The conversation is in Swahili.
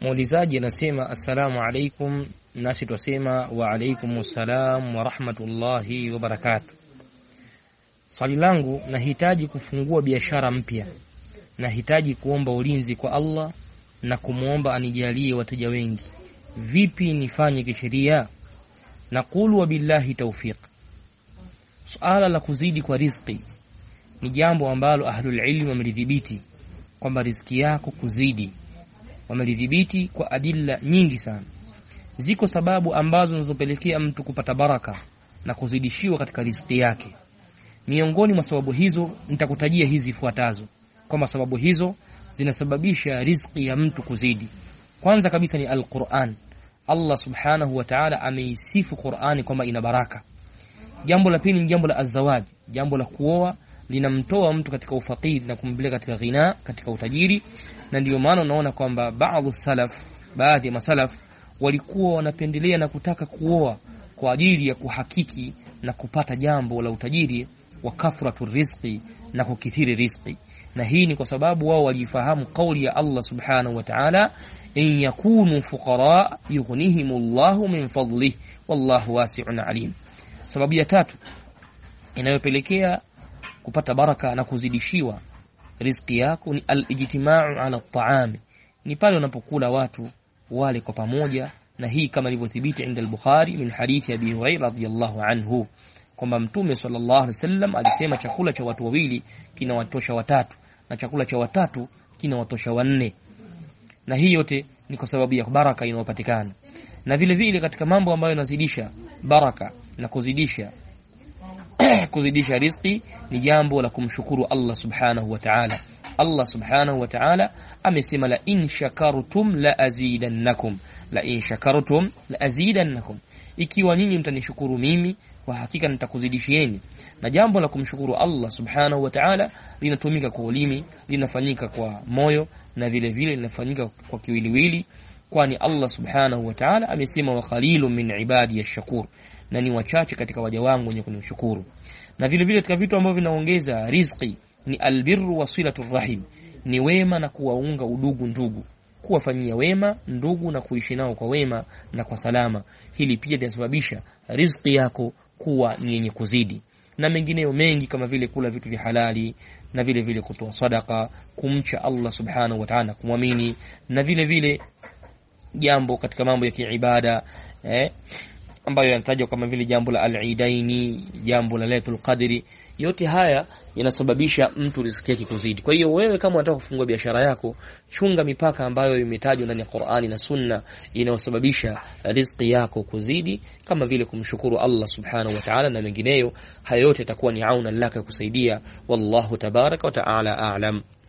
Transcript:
Muulizaji anasema asalamu alaikum, nasi twasema wa alaikum assalam wa rahmatullahi wa barakatuh. Swali langu, nahitaji kufungua biashara mpya, nahitaji kuomba ulinzi kwa Allah na kumwomba anijalie wateja wengi. Vipi nifanye kisheria? Naqulu wa billahi tawfiq. Suala la kuzidi kwa riziki ni jambo ambalo ahlul ilmi wamelidhibiti kwamba riziki yako kuzidi, wamelidhibiti kwa adilla nyingi sana. Ziko sababu ambazo zinazopelekea mtu kupata baraka na kuzidishiwa katika riziki yake. Miongoni mwa sababu hizo nitakutajia hizi ifuatazo, kwamba sababu hizo zinasababisha riziki ya mtu kuzidi. Kwanza kabisa ni Al-Qur'an. Allah subhanahu wa ta'ala ameisifu Qur'ani kwamba ina baraka. Jambo la pili ni jambo la azawaj, jambo la kuoa linamtoa mtu katika ufakiri na kumpeleka katika ghina, katika utajiri, na ndio maana unaona kwamba baadhi salaf, baadhi ya masalaf walikuwa wanapendelea na kutaka kuoa kwa ajili ya kuhakiki na kupata jambo la utajiri wa kathratu rizqi na kukithiri rizqi, na hii ni kwa sababu wao walifahamu kauli ya Allah subhanahu wa ta'ala, in yakunu fuqara yughnihimullahu min fadlih wallahu wasi'un alim. Sababu ya tatu inayopelekea kupata baraka na kuzidishiwa riziki yako ni al-ijtima'u ala at-ta'ami, ni pale unapokula watu wale kwa pamoja, na hii kama ilivyothibiti inda al-Bukhari min hadithi Abi Hurairah radhiyallahu anhu kwamba Mtume sallallahu alaihi wasallam alisema chakula cha watu wawili kinawatosha watatu na chakula cha watatu kinawatosha wanne, na hii yote ni kwa sababu ya baraka inayopatikana. Na vile vile katika mambo ambayo yanazidisha baraka na kuzidisha kuzidisha riziki ni jambo la kumshukuru Allah subhanahu wa ta'ala. Allah subhanahu wa ta'ala amesema la in shakartum la azidannakum, la in shakartum la azidannakum, ikiwa nyinyi mtanishukuru mimi kwa hakika nitakuzidishieni. Na jambo la kumshukuru Allah subhanahu wa ta'ala linatumika kwa ulimi, linafanyika kwa moyo na vile vile linafanyika kwa kiwiliwili, kwani Allah subhanahu wa ta'ala amesema wa qalilun min ibadi ash-shakur na ni wachache katika waja wangu wenye kunishukuru. Na vile vile katika vitu ambavyo vinaongeza riziki ni albirru wa silatu rahim, ni wema na kuwaunga udugu ndugu, kuwafanyia wema ndugu na kuishi nao kwa wema na kwa salama. Hili pia linasababisha riziki yako kuwa ni yenye kuzidi, na mengineyo mengi kama vile kula vitu vya halali na vile vile kutoa sadaka, kumcha Allah subhanahu wa ta'ala, kumwamini na vile vile jambo katika mambo ya kiibada eh, ambayo yanatajwa kama vile jambo la al-Eidaini, jambo la Lailatul Qadri. Yote haya yanasababisha mtu riziki yake kuzidi. Kwa hiyo wewe kama unataka kufungua biashara yako, chunga mipaka ambayo imetajwa ndani ya Qur'ani na Sunna inayosababisha riziki yako kuzidi, kama vile kumshukuru Allah subhanahu wa ta'ala na mengineyo. Hayo yote yatakuwa ni auna laka kusaidia. Wallahu tabaraka wa ta'ala a'lam.